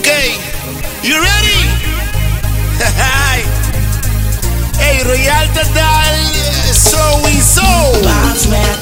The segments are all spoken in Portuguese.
Okay, you ready? hey, Royal Tadal, so we so. Bounce, man.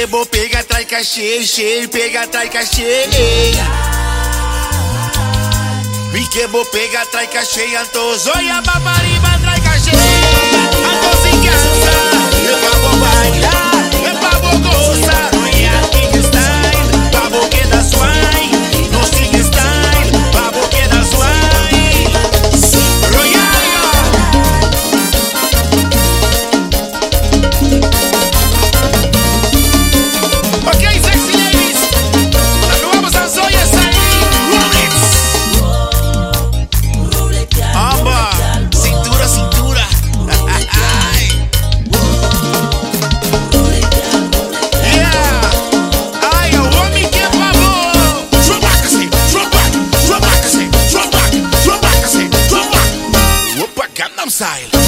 Me vou pega, traica cheia, cheia, pega, traica cheia. Me que pega pegar traica cheia, tô zoia babariba traica cheia. A cozinha é eu vou bailar. exile.